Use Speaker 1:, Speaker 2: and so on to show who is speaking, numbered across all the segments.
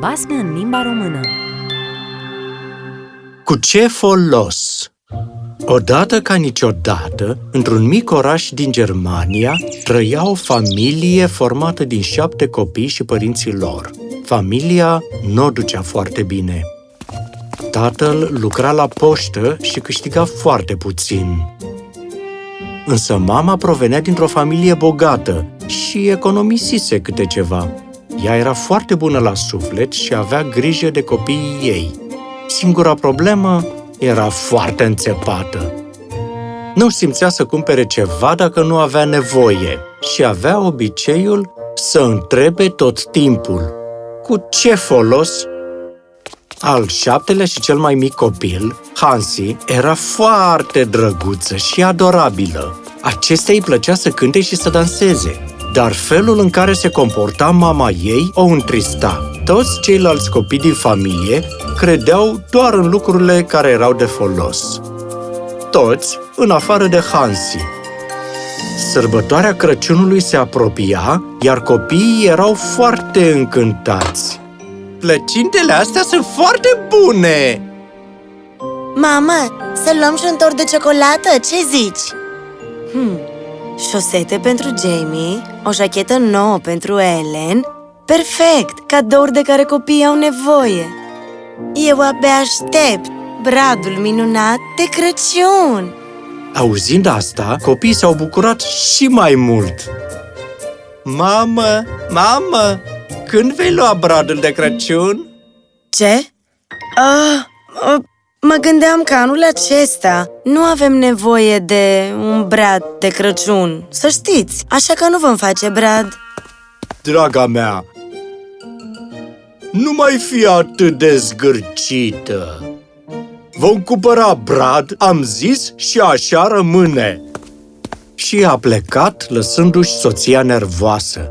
Speaker 1: Basme în limba română
Speaker 2: Cu ce folos? Odată ca niciodată, într-un mic oraș din Germania, trăia o familie formată din șapte copii și părinții lor. Familia nu o ducea foarte bine. Tatăl lucra la poștă și câștiga foarte puțin. Însă mama provenea dintr-o familie bogată și economisise câte ceva. Ea era foarte bună la suflet și avea grijă de copiii ei. Singura problemă era foarte înțepată. Nu simțea să cumpere ceva dacă nu avea nevoie și avea obiceiul să întrebe tot timpul. Cu ce folos? Al șaptelea și cel mai mic copil, Hansi, era foarte drăguță și adorabilă. Acestea îi plăcea să cânte și să danseze, dar felul în care se comporta mama ei o întrista. Toți ceilalți copii din familie credeau doar în lucrurile care erau de folos. Toți, în afară de Hansi. Sărbătoarea Crăciunului se apropia, iar copiii erau foarte încântați. Plăcintele astea sunt foarte bune!
Speaker 3: Mamă, să luăm și un tort de ciocolată, ce zici?
Speaker 4: Hmm. Șosete pentru Jamie, o jachetă nouă pentru Ellen Perfect! Cadouri de care copiii au nevoie
Speaker 3: Eu abia aștept bradul minunat de Crăciun
Speaker 2: Auzind asta, copiii s-au bucurat și mai mult. Mamă, mamă, când vei lua bradul de Crăciun?
Speaker 4: Ce? Ah, ah, mă gândeam că anul acesta nu avem nevoie de un brad de Crăciun, să știți, așa că nu vom face brad.
Speaker 2: Draga mea, nu mai fi atât de zgârcită. Vom cumpăra brad, am zis, și așa rămâne. Și a plecat, lăsându-și soția nervoasă.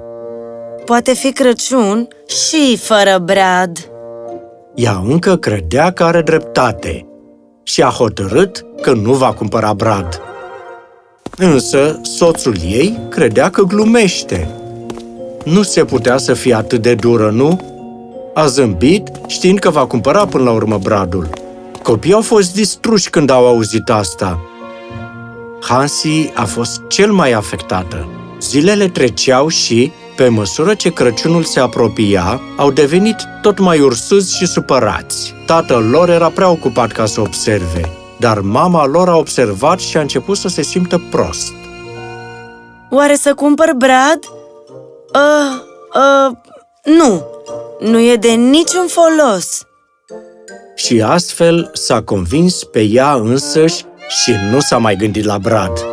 Speaker 4: Poate fi Crăciun și fără brad.
Speaker 2: Ea încă credea că are dreptate și a hotărât că nu va cumpăra brad. Însă, soțul ei credea că glumește. Nu se putea să fie atât de dură, nu? A zâmbit, știind că va cumpăra până la urmă bradul. Copiii au fost distruși când au auzit asta. Hansi a fost cel mai afectată. Zilele treceau și, pe măsură ce Crăciunul se apropia, au devenit tot mai ursuți și supărați. Tatăl lor era prea ocupat ca să observe, dar mama lor a observat și a început să se simtă prost.
Speaker 4: Oare să cumpăr brad? Uh, uh, nu, nu e de niciun folos.
Speaker 2: Și astfel s-a convins pe ea însăși și nu s-a mai gândit la brad.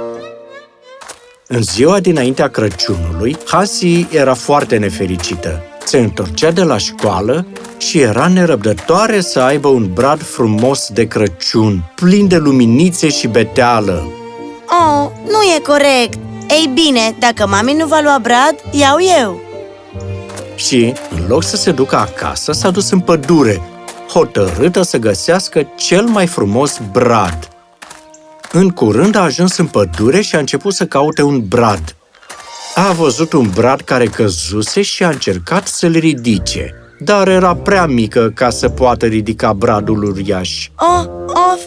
Speaker 2: În ziua dinaintea Crăciunului, Hasi era foarte nefericită. Se întorcea de la școală și era nerăbdătoare să aibă un brad frumos de Crăciun, plin de luminițe și beteală.
Speaker 3: Oh, nu e corect! Ei bine, dacă mami nu va lua brad, iau eu!
Speaker 2: Și, în loc să se ducă acasă, s-a dus în pădure, hotărâtă să găsească cel mai frumos brad. În curând a ajuns în pădure și a început să caute un brad. A văzut un brad care căzuse și a încercat să-l ridice, dar era prea mică ca să poată ridica bradul uriaș.
Speaker 3: Oh, of!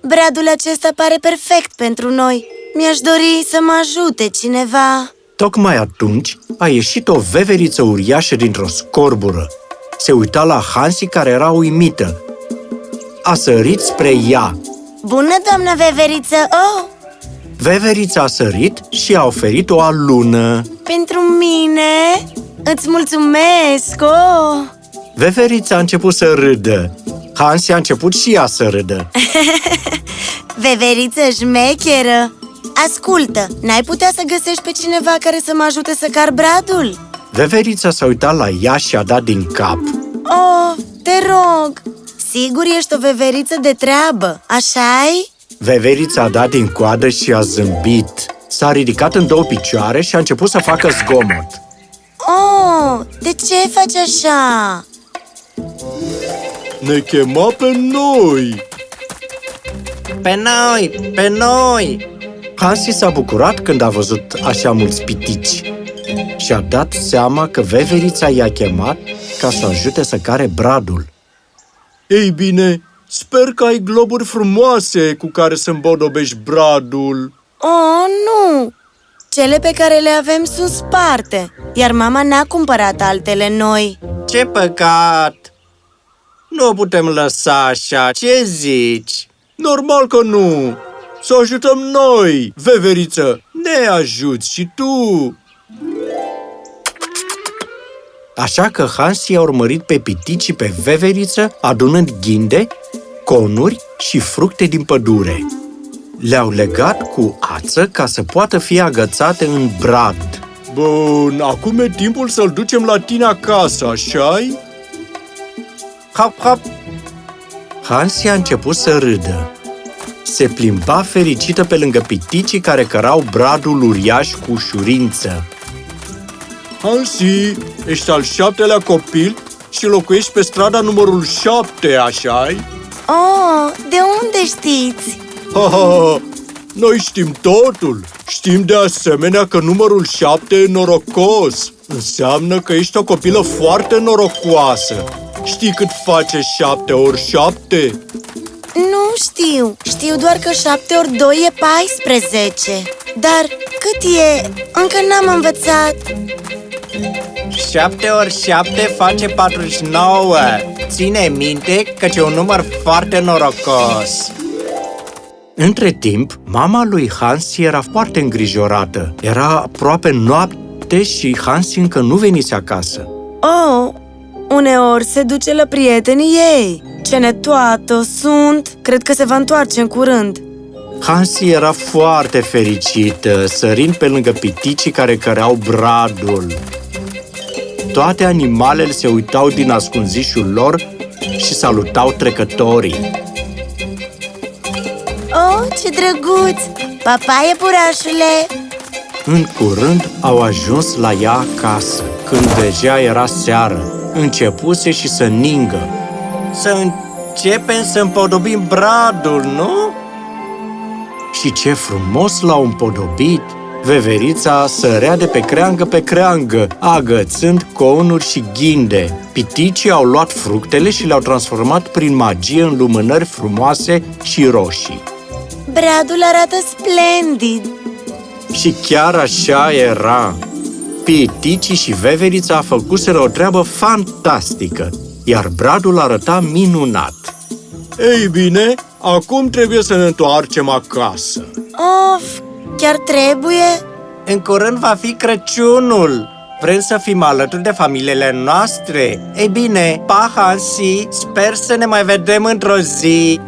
Speaker 3: Bradul acesta pare perfect pentru noi! Mi-aș dori să mă ajute cineva!
Speaker 2: Tocmai atunci a ieșit o veveriță uriașă dintr-o scorbură. Se uita la Hansi care era uimită. A sărit spre ea.
Speaker 3: Bună, doamnă veveriță! Oh,
Speaker 2: Veverița a sărit și a oferit o alună.
Speaker 3: pentru mine? Îți mulțumesc! Oh!
Speaker 2: Veverița a început să râdă. Hansi a început și ea să râdă.
Speaker 3: Veveriță șmecheră! Ascultă, n-ai putea să găsești pe cineva care să mă ajute să car bradul?
Speaker 2: Veverița s-a uitat la ea și a dat din cap.
Speaker 3: Oh, te rog! Sigur ești o veveriță de treabă, așa-i?
Speaker 2: Veverița a dat din coadă și a zâmbit. S-a ridicat în două picioare și a început să facă zgomot.
Speaker 3: Oh, de ce faci așa?
Speaker 2: Ne chema pe noi! Pe noi! Pe noi! Hansi s-a bucurat când a văzut așa mulți pitici și a dat seama că veverița i-a chemat ca să o ajute să care bradul.
Speaker 1: Ei bine, sper că ai globuri frumoase cu care să îmbodobești bradul.
Speaker 3: Oh, nu! Cele pe care le avem sunt sparte, iar mama n-a cumpărat altele noi.
Speaker 2: Ce păcat! Nu o putem lăsa așa, ce zici?
Speaker 1: Normal că nu! Să ajutăm noi, veveriță! Ne ajuți și tu!
Speaker 2: Așa că Hans i-a urmărit pe pitici și pe veveriță, adunând ghinde, conuri și fructe din pădure. Le-au legat cu ață ca să poată fi agățate în brad.
Speaker 1: Bun, acum e timpul să-l ducem la tine acasă, așa-i?
Speaker 2: Hop, hop! Hansi a început să râdă. Se plimba fericită pe lângă piticii care cărau bradul uriaș cu ușurință.
Speaker 1: Hansi, ești al șaptelea copil și locuiești pe strada numărul șapte, așa-i?
Speaker 3: Oh, de unde știți?
Speaker 1: Ha, ha, ha. Noi știm totul. Știm de asemenea că numărul șapte e norocos. Înseamnă că ești o copilă foarte norocoasă. Știi cât face șapte ori șapte?
Speaker 3: Nu știu. Știu doar că 7 ori 2 e 14. Dar cât e? Încă n-am învățat.
Speaker 2: 7 ori 7 face 49. Ține minte că e un număr foarte norocos. Între timp, mama lui Hans era foarte îngrijorată. Era aproape noapte și Hans încă nu venise acasă.
Speaker 4: Oh, uneori se duce la prietenii ei. Ce netoată sunt! Cred că se va întoarce în curând.
Speaker 2: Hansi era foarte fericită, sărind pe lângă piticii care căreau bradul. Toate animalele se uitau din ascunzișul lor și salutau trecătorii.
Speaker 3: Oh, ce drăguț! Papa, iepurașule!
Speaker 2: În curând au ajuns la ea acasă, când deja era seară. Începuse și să ningă. Să începem să împodobim bradul, nu? Și ce frumos l-au împodobit! Veverița sărea de pe creangă pe creangă, agățând conuri și ghinde. Piticii au luat fructele și le-au transformat prin magie în lumânări frumoase și roșii.
Speaker 3: Bradul arată splendid!
Speaker 2: Și chiar așa era. Piticii și veverița făcuseră o treabă fantastică, iar bradul arăta minunat.
Speaker 1: Ei bine, acum trebuie să ne întoarcem acasă.
Speaker 3: Of, chiar trebuie?
Speaker 2: În curând va fi Crăciunul! Vrem să fim alături de familiile noastre? Ei bine, pa, Hansi! Sper să ne mai vedem într-o zi!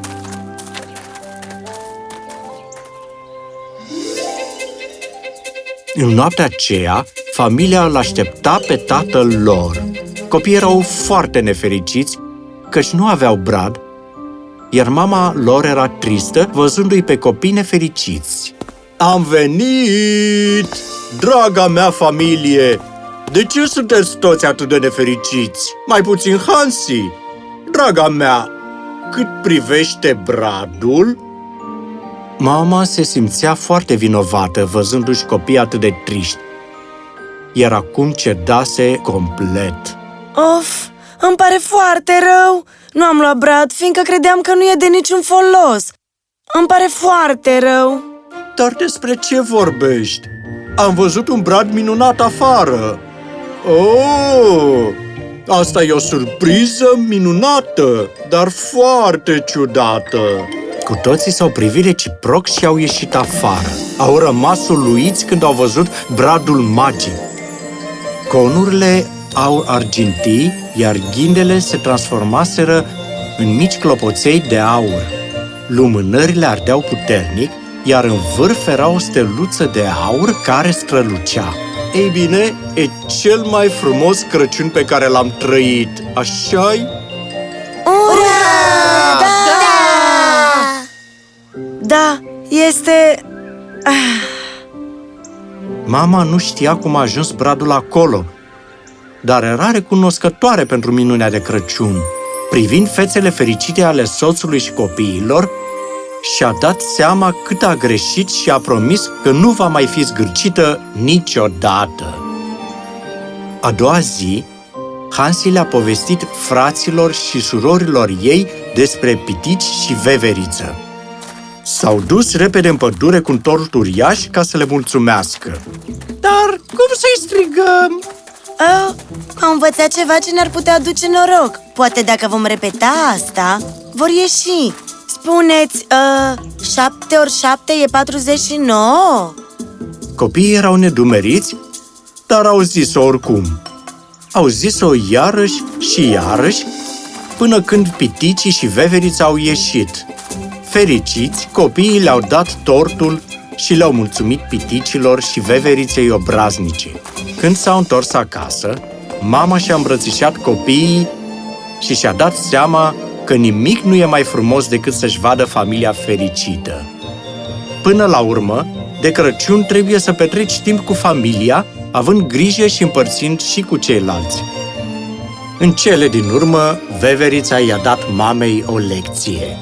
Speaker 2: În noaptea aceea, familia îl aștepta pe tatăl lor. Copiii erau foarte nefericiți, căci nu aveau brad, iar mama lor era tristă văzându-i pe copii nefericiți.
Speaker 1: Am venit! Draga mea familie! De ce sunteți toți atât de nefericiți? Mai puțin Hansi! Draga mea, cât privește bradul,
Speaker 2: Mama se simțea foarte vinovată văzându-și copiii atât de triști, iar acum cedase complet.
Speaker 4: Of, îmi pare foarte rău! Nu am luat brad, fiindcă credeam că nu e de niciun folos. Îmi pare foarte rău.
Speaker 1: Dar despre ce vorbești? Am văzut un brad minunat afară. Oh! Asta e o surpriză minunată, dar foarte ciudată.
Speaker 2: Cu toții s-au privit reciproc și au ieșit afară. Au rămas uluiți când au văzut bradul magic. Conurile au argintii, iar ghindele se transformaseră în mici clopoței de aur. Lumânările ardeau puternic, iar în vârf era o steluță de aur care strălucea.
Speaker 1: Ei bine, e cel mai frumos Crăciun pe care l-am trăit, așa-i?
Speaker 3: Ura! Da!
Speaker 4: Da, este... Ah,
Speaker 2: Mama nu știa cum a ajuns bradul acolo, dar era recunoscătoare pentru minunea de Crăciun. Privind fețele fericite ale soțului și copiilor, și-a dat seama cât a greșit și a promis că nu va mai fi zgârcită niciodată. A doua zi, Hansi le-a povestit fraților și surorilor ei despre pitici și veveriță. S-au dus repede în pădure cu un tort uriaș ca să le mulțumească. Dar cum să-i strigăm?
Speaker 3: Oh, am învățat ceva ce ne-ar putea aduce noroc Poate dacă vom repeta asta, vor ieși Spuneți, uh, 7 ori 7 e 49?
Speaker 2: Copiii erau nedumeriți, dar au zis-o oricum. Au zis-o iarăși și iarăși, până când piticii și veverița au ieșit. Fericiți, copiii le-au dat tortul și le-au mulțumit piticilor și veveriței obraznice. Când s-au întors acasă, mama și-a îmbrățișat copiii și și-a dat seama că nimic nu e mai frumos decât să-și vadă familia fericită. Până la urmă, de Crăciun trebuie să petreci timp cu familia, având grijă și împărțind și cu ceilalți. În cele din urmă, veverița i-a dat mamei o lecție.